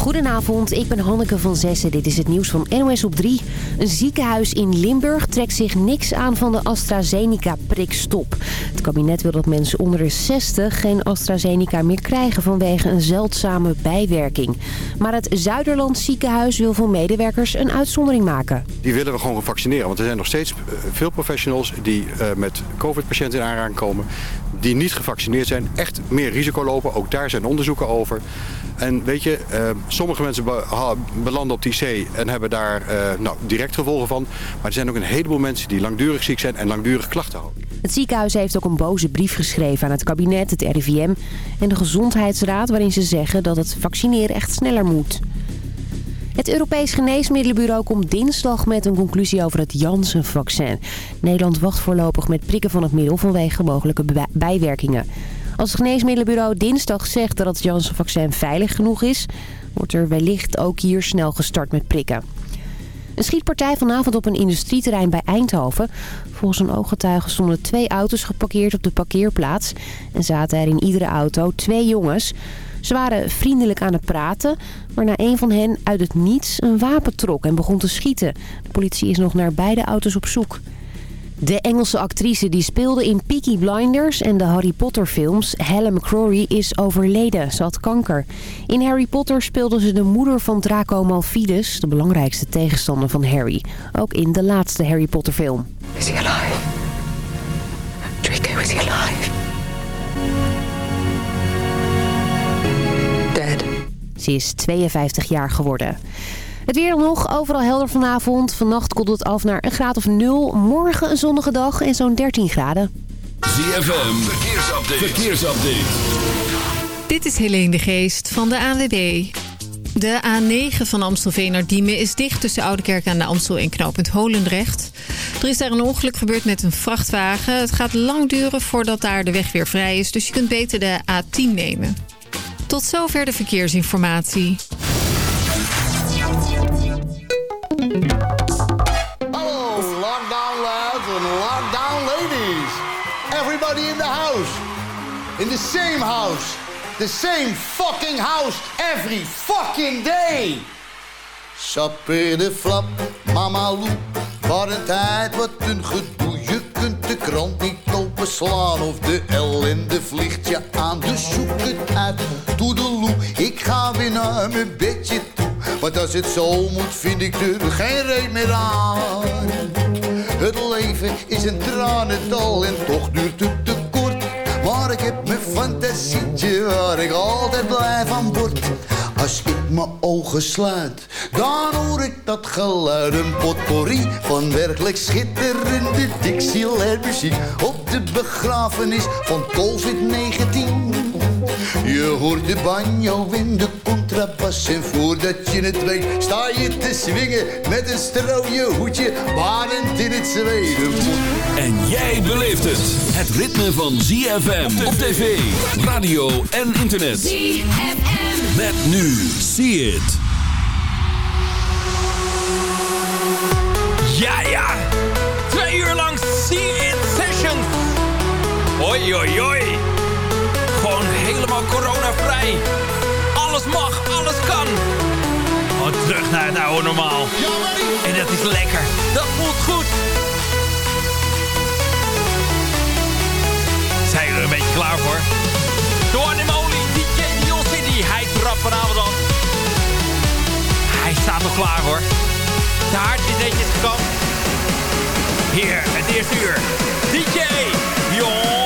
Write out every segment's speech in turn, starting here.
Goedenavond, ik ben Hanneke van Zessen. Dit is het nieuws van NOS op 3. Een ziekenhuis in Limburg trekt zich niks aan van de AstraZeneca-prikstop. Het kabinet wil dat mensen onder de 60 geen AstraZeneca meer krijgen vanwege een zeldzame bijwerking. Maar het Zuiderland ziekenhuis wil voor medewerkers een uitzondering maken. Die willen we gewoon vaccineren, want er zijn nog steeds eh, veel professionals die uh, met covid-patiënten in aanraking komen die niet gevaccineerd zijn, echt meer risico lopen. Ook daar zijn onderzoeken over. En weet je, uh, sommige mensen be belanden op die IC en hebben daar uh, nou, direct gevolgen van. Maar er zijn ook een heleboel mensen die langdurig ziek zijn en langdurig klachten houden. Het ziekenhuis heeft ook een boze brief geschreven aan het kabinet, het RIVM en de Gezondheidsraad... waarin ze zeggen dat het vaccineren echt sneller moet. Het Europees Geneesmiddelenbureau komt dinsdag met een conclusie over het Janssen-vaccin. Nederland wacht voorlopig met prikken van het middel vanwege mogelijke bijwerkingen. Als het Geneesmiddelenbureau dinsdag zegt dat het Janssen-vaccin veilig genoeg is... wordt er wellicht ook hier snel gestart met prikken. Een schietpartij vanavond op een industrieterrein bij Eindhoven. Volgens een ooggetuige stonden twee auto's geparkeerd op de parkeerplaats... en zaten er in iedere auto twee jongens... Ze waren vriendelijk aan het praten, waarna een van hen uit het niets een wapen trok en begon te schieten. De politie is nog naar beide auto's op zoek. De Engelse actrice die speelde in Peaky Blinders en de Harry Potter films, Helen McCrory, is overleden. Ze had kanker. In Harry Potter speelde ze de moeder van Draco Malfides, de belangrijkste tegenstander van Harry. Ook in de laatste Harry Potter film. Is he alive? Draco, is he alive? Ze is 52 jaar geworden. Het weer nog, overal helder vanavond. Vannacht komt het af naar een graad of 0. Morgen een zonnige dag en zo'n 13 graden. ZFM, verkeersupdate. verkeersupdate. Dit is Helene de Geest van de ANWB. De A9 van Amstelveen naar Diemen is dicht tussen Oudekerk aan de Amstel en knooppunt Holendrecht. Er is daar een ongeluk gebeurd met een vrachtwagen. Het gaat lang duren voordat daar de weg weer vrij is, dus je kunt beter de A10 nemen. Tot zover de verkeersinformatie. In the same house. The same fucking house every fucking day. Sapper de flap, mama loep. Wat een tijd, wat een gedoe. Je kunt de krant niet openslaan of de ellende vliegt je aan. Dus zoek het uit, toedeloe. Ik ga weer naar mijn bedje toe. Want als het zo moet, vind ik er geen reet meer aan. Het leven is een tranendal en toch duurt het te. Maar ik heb mijn fantasietje waar ik altijd blij van word. Als ik mijn ogen sluit, dan hoor ik dat geluid. Een potpourri van werkelijk schitterende Dixieland muziek. Op de begrafenis van COVID-19. Je hoort de banjo in de contrabas en voordat je het weet sta je te swingen met een strooien hoedje barend in het zweten. En jij beleeft het. Het ritme van ZFM op tv, radio en internet. ZFM. Met nu, see it. Ja, ja. Twee uur lang See It Sessions. Oi, oi, oi. Coronavrij. Alles mag, alles kan. Gewoon terug naar het oude normaal. En dat is lekker. Dat voelt goed. Zijn jullie er een beetje klaar voor? De one and only DJ Dion City. Hij trapt vanavond al. Hij staat nog klaar hoor. De hart is netjes gekant. Hier, het eerste uur. DJ Dion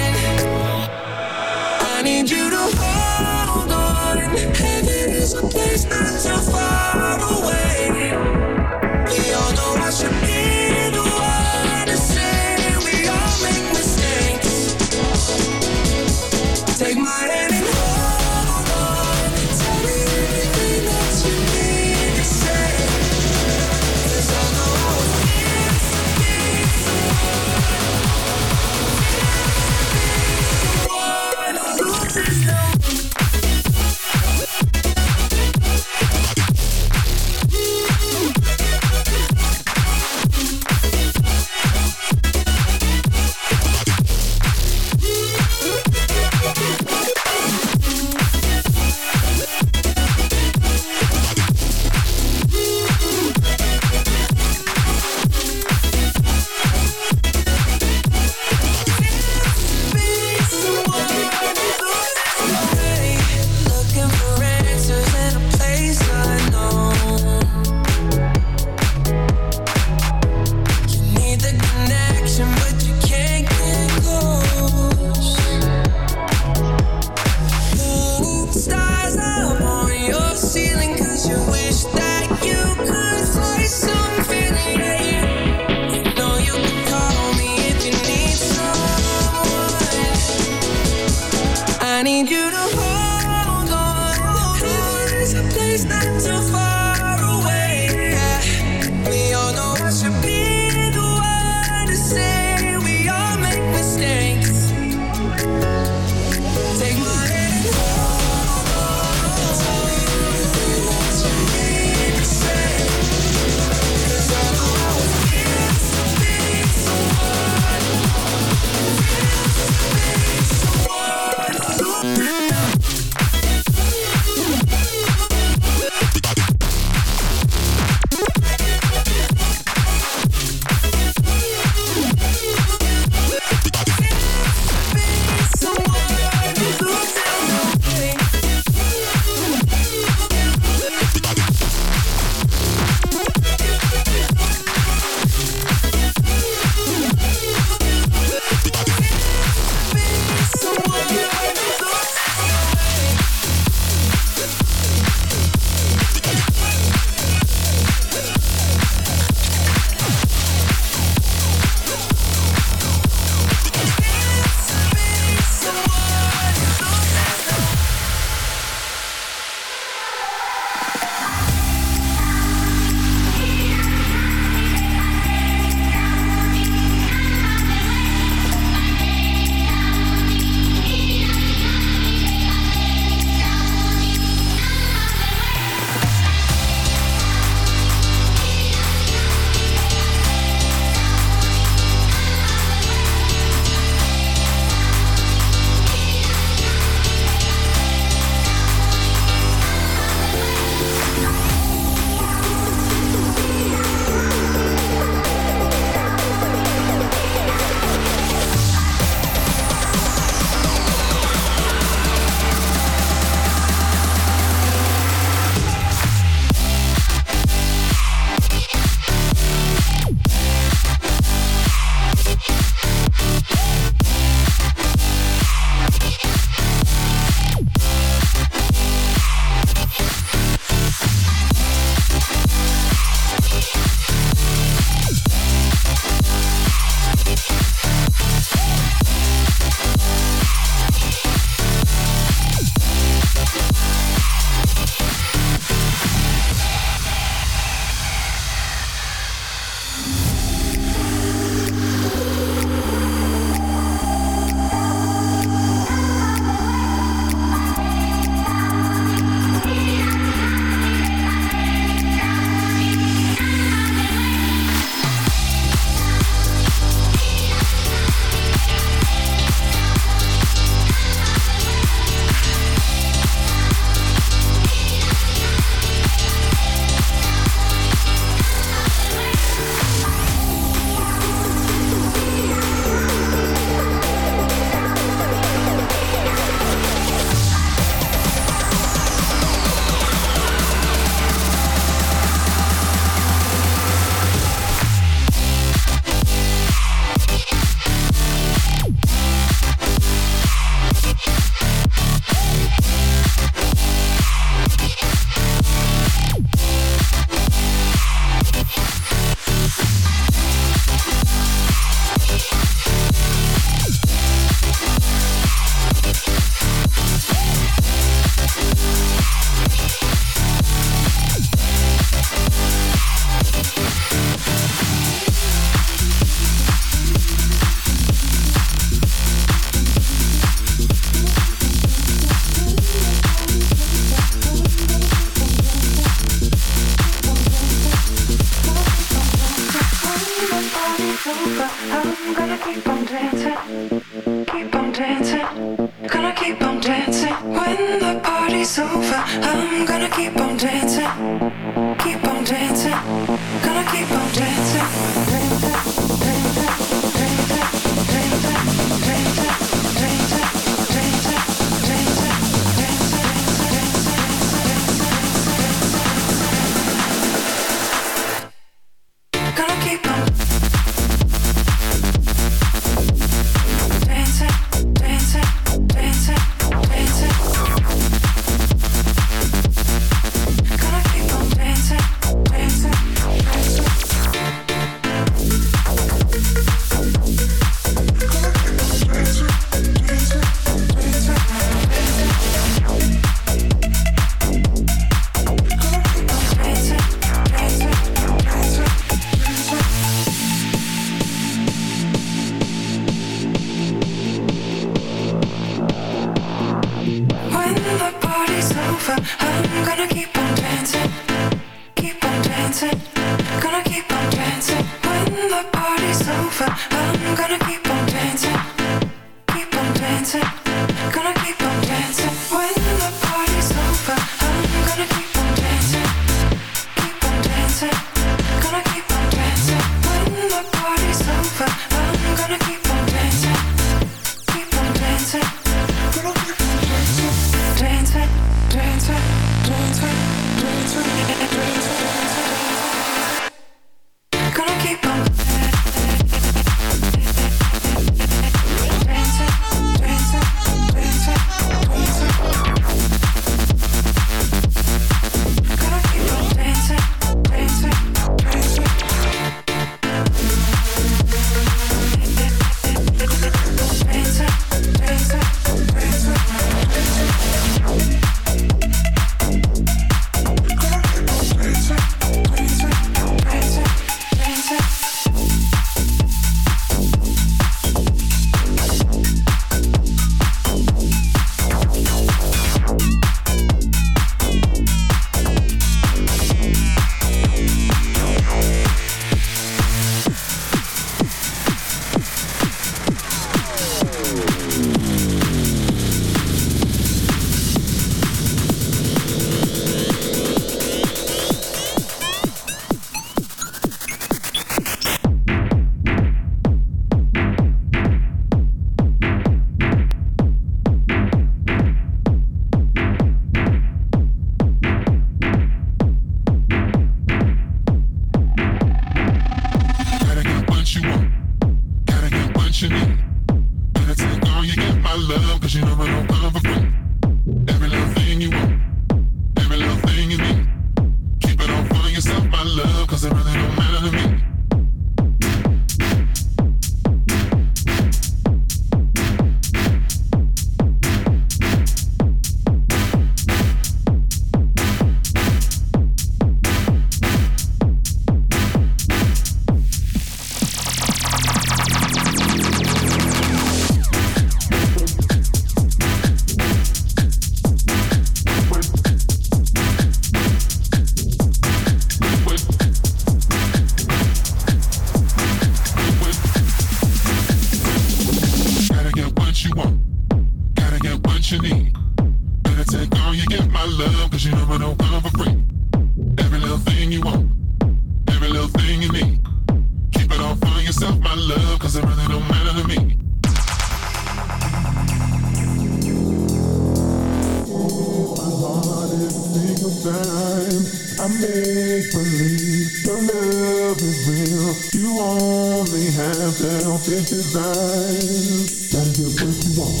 have selfish desires. Gotta get what you want.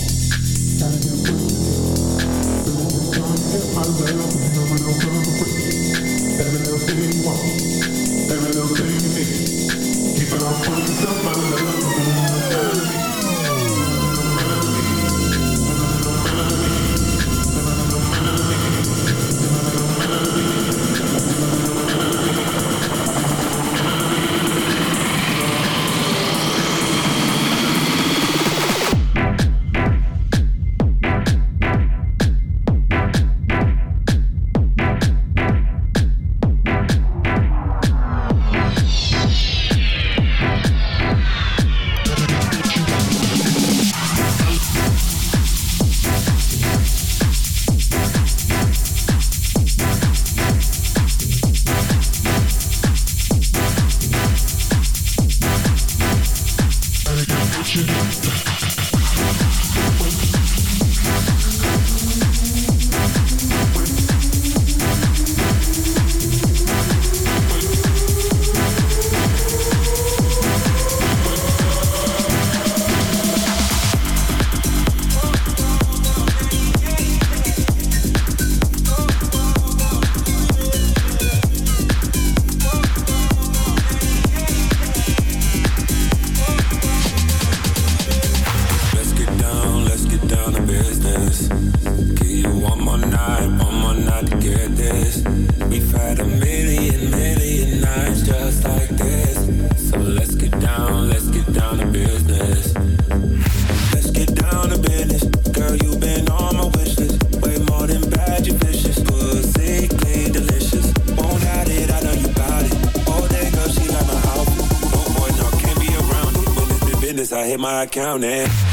Gotta get what you need. So I'm trying to get my love, you know, no other way. Every little thing you want. My account and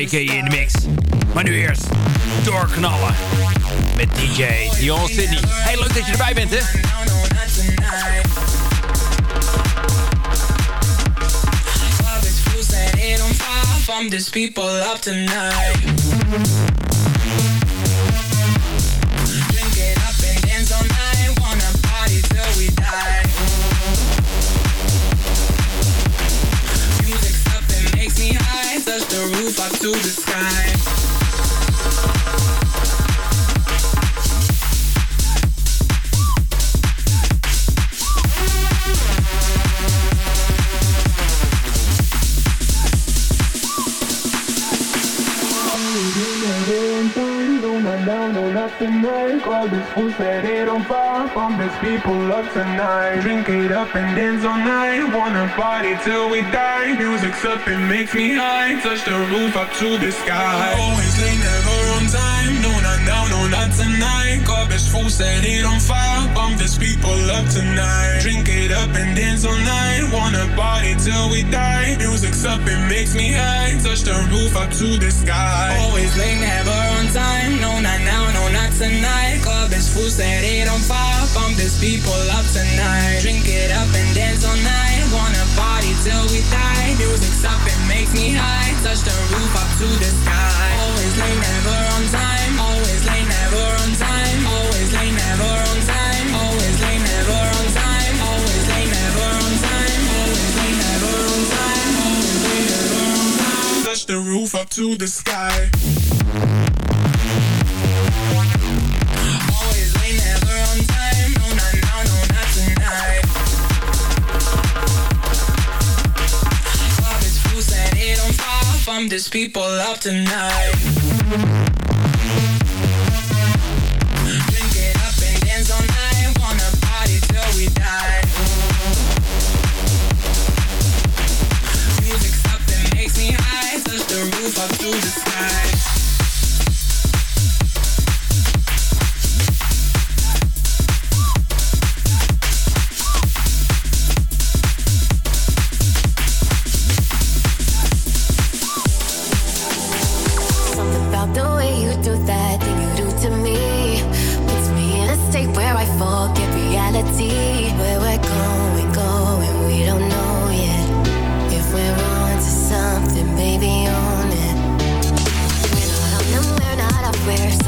JK in de mix. Maar nu eerst doorknallen. Met DJ Dion Sydney. Hey, leuk dat je erbij bent, hè? These people up tonight. Tonight, club is full, set it on fire. Pump these people up tonight. Drink it up and dance all night. Wanna party till we die. Music's up, it makes me high. Touch the roof up to the sky. Always late, never on time. No, not now, no, not tonight. Club is full, set it on fire. Pump these people up tonight. Drink it up and dance all night. Wanna party till we die. Music's up, it makes me high. Touch the roof up to the sky. Always late, never on time. No, not now, no, not tonight. Club is full, set it on fire. Pump these people up tonight. Drink it up and dance all night. Wanna party till we die. Music's up, it makes me high. Touch the roof up to the sky. Always late, never on time. Always late, never on time. Always late, never on time. Always late, never on time. Always late, never on time. Always late, never on time. Always late, never on time. Touch the roof up to the sky. Pump these people up tonight. where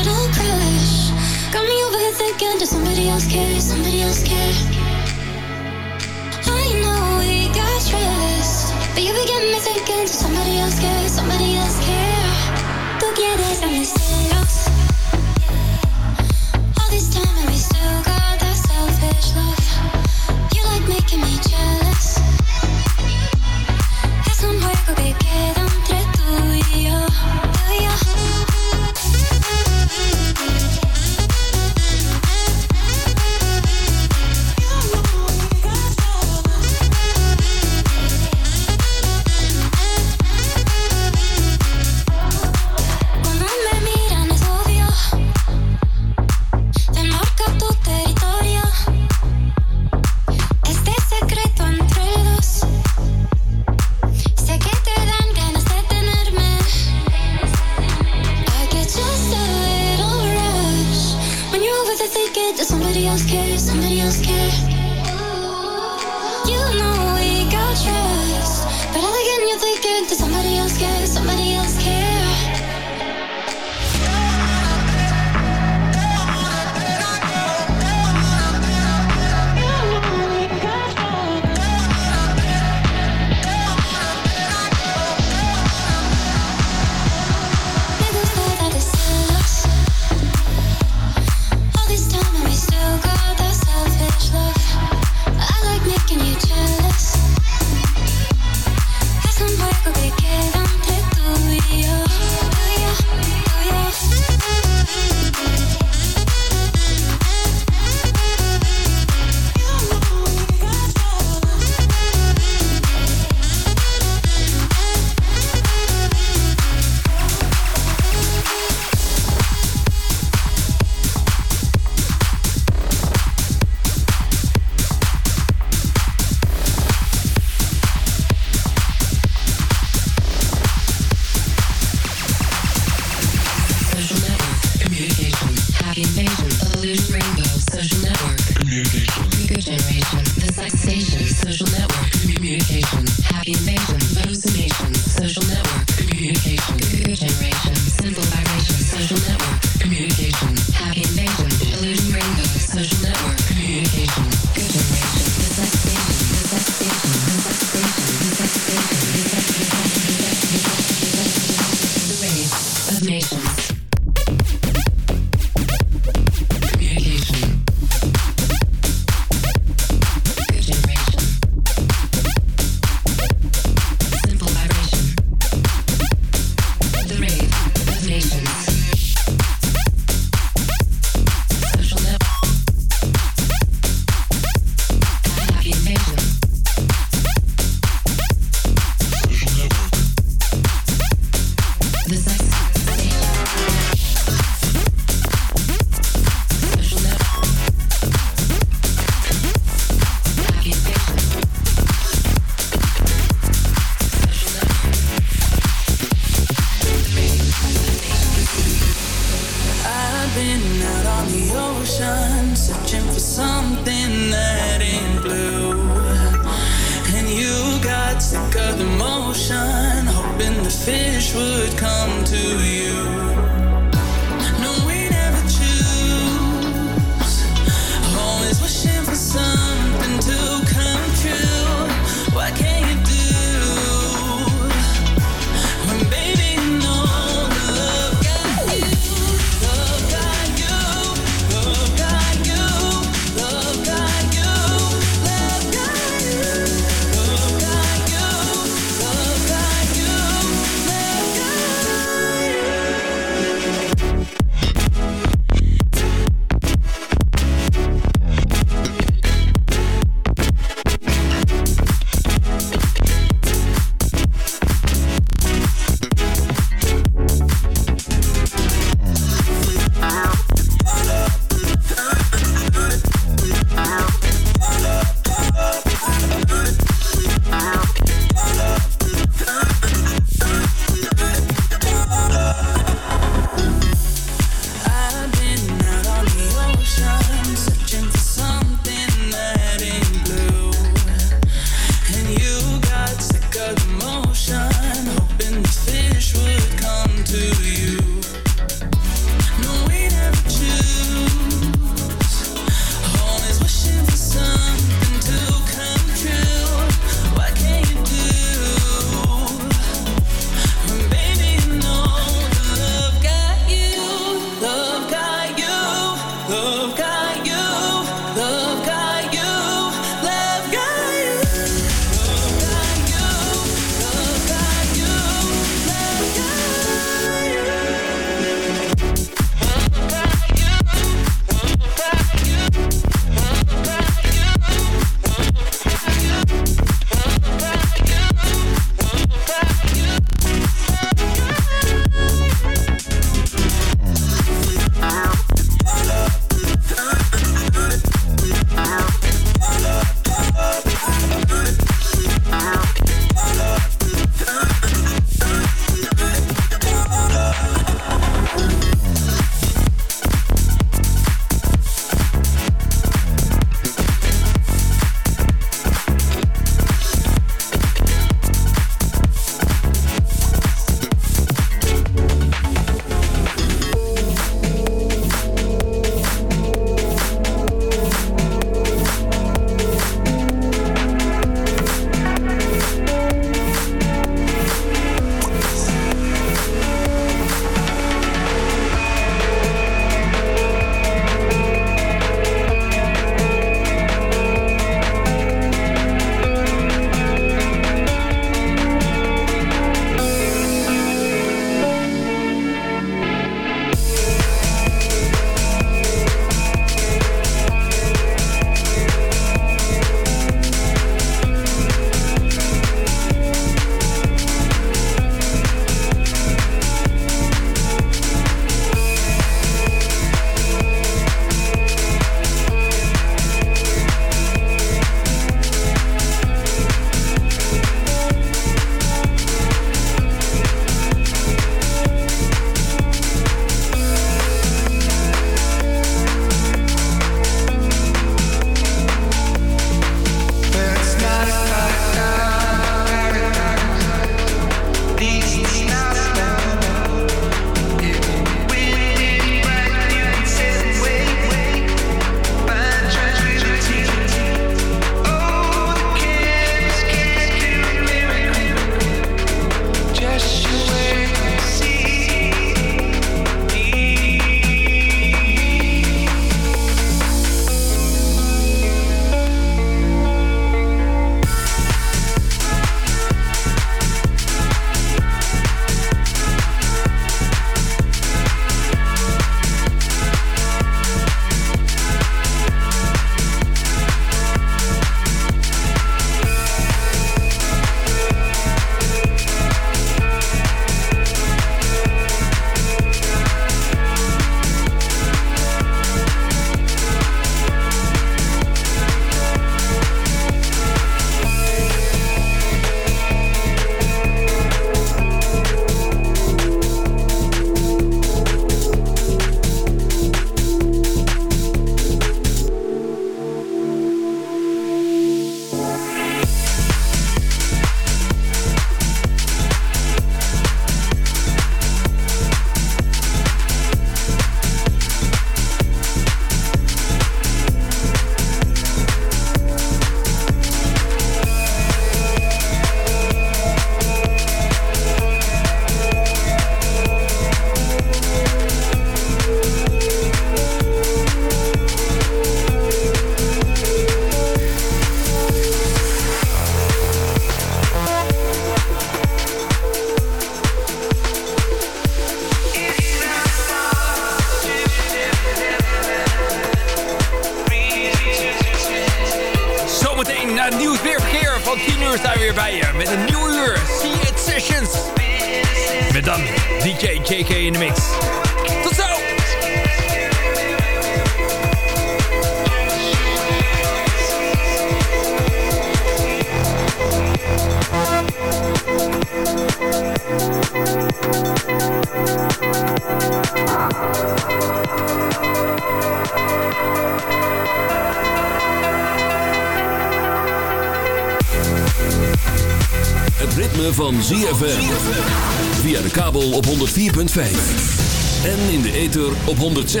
106.9.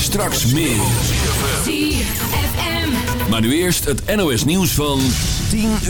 Straks meer. Maar nu eerst het NOS nieuws van 10 uur.